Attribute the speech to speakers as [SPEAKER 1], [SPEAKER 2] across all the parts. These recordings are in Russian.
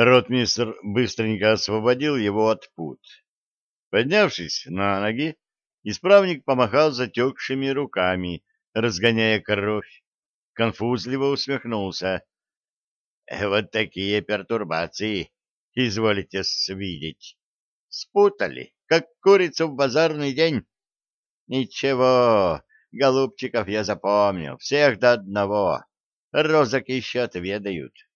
[SPEAKER 1] Ротмистр быстренько освободил его от пут. Поднявшись на ноги, исправник помахал затекшими руками, разгоняя кровь. Конфузливо усмехнулся. — Вот такие пертурбации, изволите видеть. Спутали, как курицу в базарный день. Ничего, голубчиков я запомнил, всех до одного. Розок еще отведают.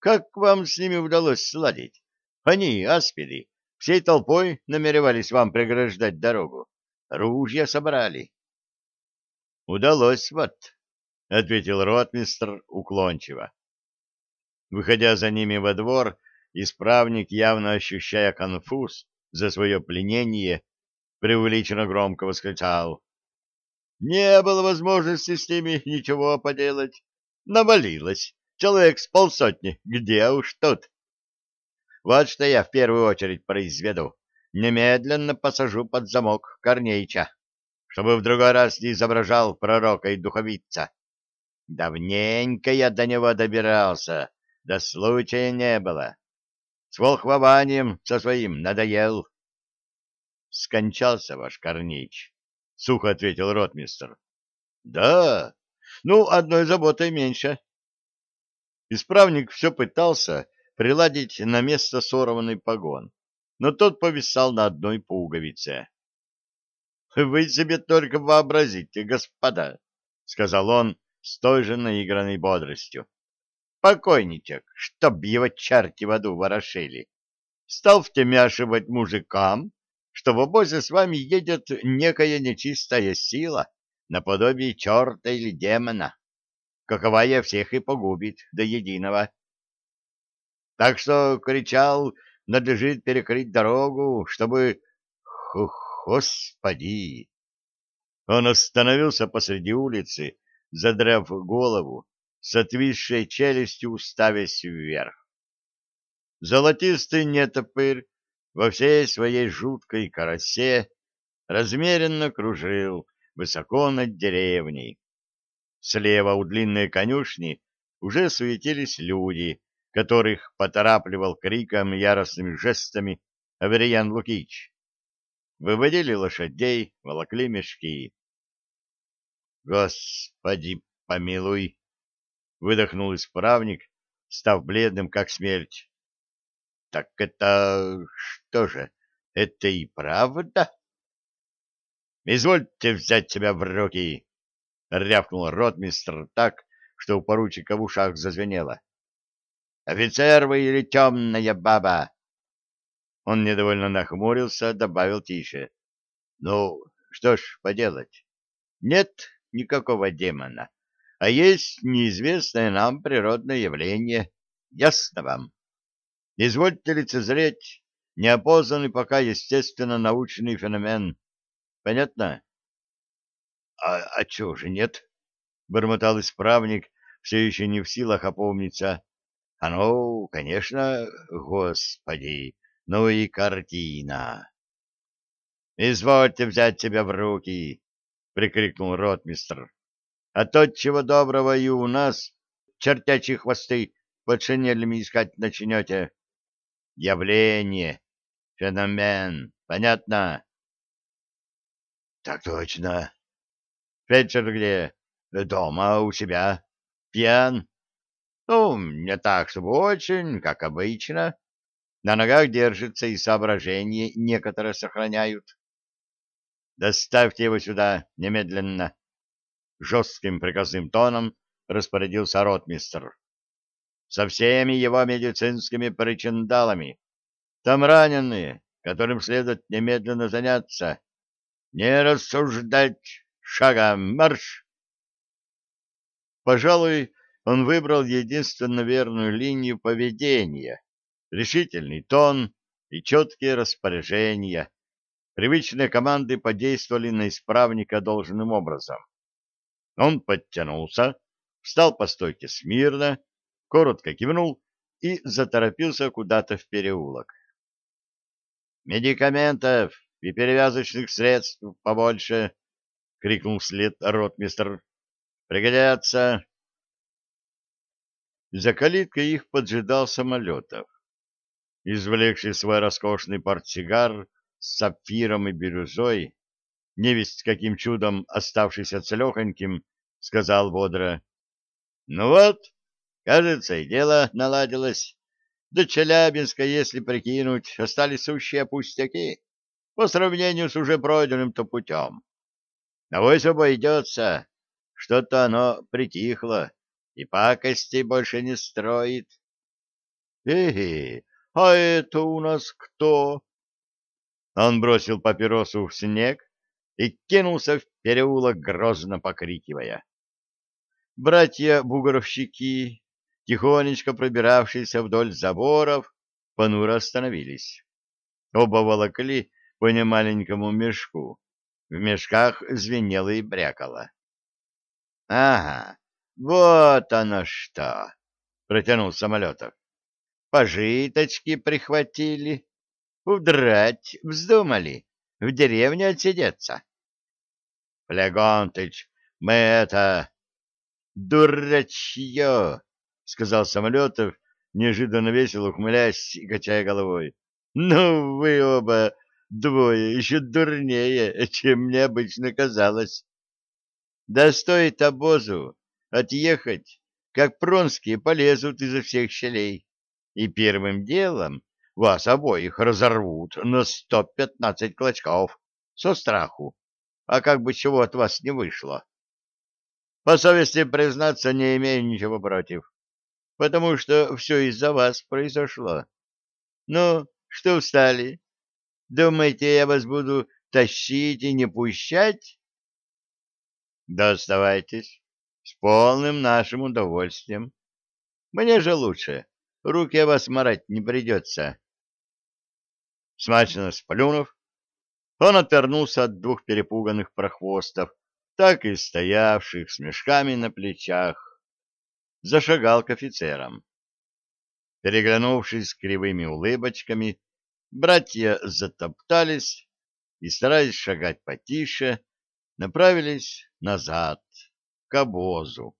[SPEAKER 1] Как вам с ними удалось сладить? Они, аспиды, всей толпой намеревались вам преграждать дорогу. Ружья собрали. — Удалось вот, — ответил ротмистр уклончиво. Выходя за ними во двор, исправник, явно ощущая конфуз за свое пленение, преувеличенно громко восклицал. — Не было возможности с ними ничего поделать. Навалилось. Человек с полсотни. Где уж тут? Вот что я в первую очередь произведу. Немедленно посажу под замок Корнеича, чтобы в другой раз не изображал пророка и духовица. Давненько я до него добирался, да случая не было. С волхвованием со своим надоел. — Скончался ваш Корнеич, — сухо ответил ротмистр. — Да, ну, одной заботой меньше. Исправник все пытался приладить на место сорванный погон, но тот повисал на одной пуговице. — Вы себе только вообразите, господа, — сказал он с той же наигранной бодростью. — Покойничек, чтоб его черти в аду ворошили, стал втемяшивать мужикам, что в обозе с вами едет некая нечистая сила, наподобие черта или демона каковая всех и погубит до единого. Так что, кричал, надлежит перекрыть дорогу, чтобы... Господи! Он остановился посреди улицы, задрав голову, с отвисшей челюстью уставясь вверх. Золотистый нетопырь во всей своей жуткой карасе размеренно кружил высоко над деревней, Слева у длинной конюшни уже суетились люди, которых поторапливал криком и яростными жестами Аверьян Лукич. Выводили лошадей, волокли мешки. «Господи, помилуй!» — выдохнул исправник, став бледным, как смерть. «Так это... что же, это и правда?» «Извольте взять себя в руки!» — рявкнул ротмистр так, что у поручика в ушах зазвенело. «Офицер вы или темная баба?» Он недовольно нахмурился, добавил тише. «Ну, что ж поделать? Нет никакого демона, а есть неизвестное нам природное явление. Ясно вам? Извольте лицезреть неопознанный пока естественно-научный феномен. Понятно?» А, а чего же нет? — бормотал исправник, все еще не в силах опомниться. — А ну, конечно, господи, ну и картина! — Извольте взять себя в руки! — прикрикнул ротмистр. — А то, чего доброго и у нас, чертячьи хвосты под шинелями искать начнете. Явление, феномен, понятно? — Так точно, Фельдшер где? Дома, у себя. Пьян? Ну, не так, чтобы очень, как обычно. На ногах держится и соображения некоторые сохраняют. Доставьте его сюда немедленно. Жестким приказным тоном распорядился ротмистр. Со всеми его медицинскими причиндалами. Там раненые, которым следует немедленно заняться. Не рассуждать, Шагом марш! Пожалуй, он выбрал единственно верную линию поведения, решительный тон и четкие распоряжения. Привычные команды подействовали на исправника должным образом. Он подтянулся, встал по стойке смирно, коротко кивнул и заторопился куда-то в переулок. «Медикаментов и перевязочных средств побольше», — крикнул вслед ротмистр. «Пригодятся!» За калиткой их поджидал Самолетов. извлекший свой роскошный портсигар с сапфиром и бирюзой, невесть каким чудом оставшийся целехоньким, сказал бодро. — Ну вот, кажется, и дело наладилось. До Челябинска, если прикинуть, остались сущие пустяки по сравнению с уже пройденным-то путем. Авось обойдется, что-то оно притихло и пакостей больше не строит. Эге, а это у нас кто? Он бросил папиросу в снег и кинулся в переулок, грозно покрикивая. Братья-бугоровщики, тихонечко пробиравшиеся вдоль заборов, понуро остановились. Оба волокли по немаленькому мешку. В мешках звенело и брякало. — Ага, вот оно что! — протянул Самолетов. — Пожиточки прихватили, удрать вздумали, в деревне отсидеться. — Флегонтыч, мы это... — Дурачье! — сказал Самолетов, неожиданно весело ухмыляясь и качая головой. — Ну, вы оба двое еще дурнее, чем мне обычно казалось. Да стоит обозу отъехать, как пронские полезут изо всех щелей, и первым делом вас обоих разорвут на сто пятнадцать клочков со страху, а как бы чего от вас не вышло. По совести признаться, не имею ничего против, потому что все из-за вас произошло. Ну, что встали? Думаете, я вас буду тащить и не пущать? Да оставайтесь. С полным нашим удовольствием. Мне же лучше. Руки вас марать не придется. Смачно сплюнув, он отвернулся от двух перепуганных прохвостов, так и стоявших с мешками на плечах. Зашагал к офицерам. Переглянувшись с кривыми улыбочками, братья затоптались и, стараясь шагать потише, направились назад, к обозу.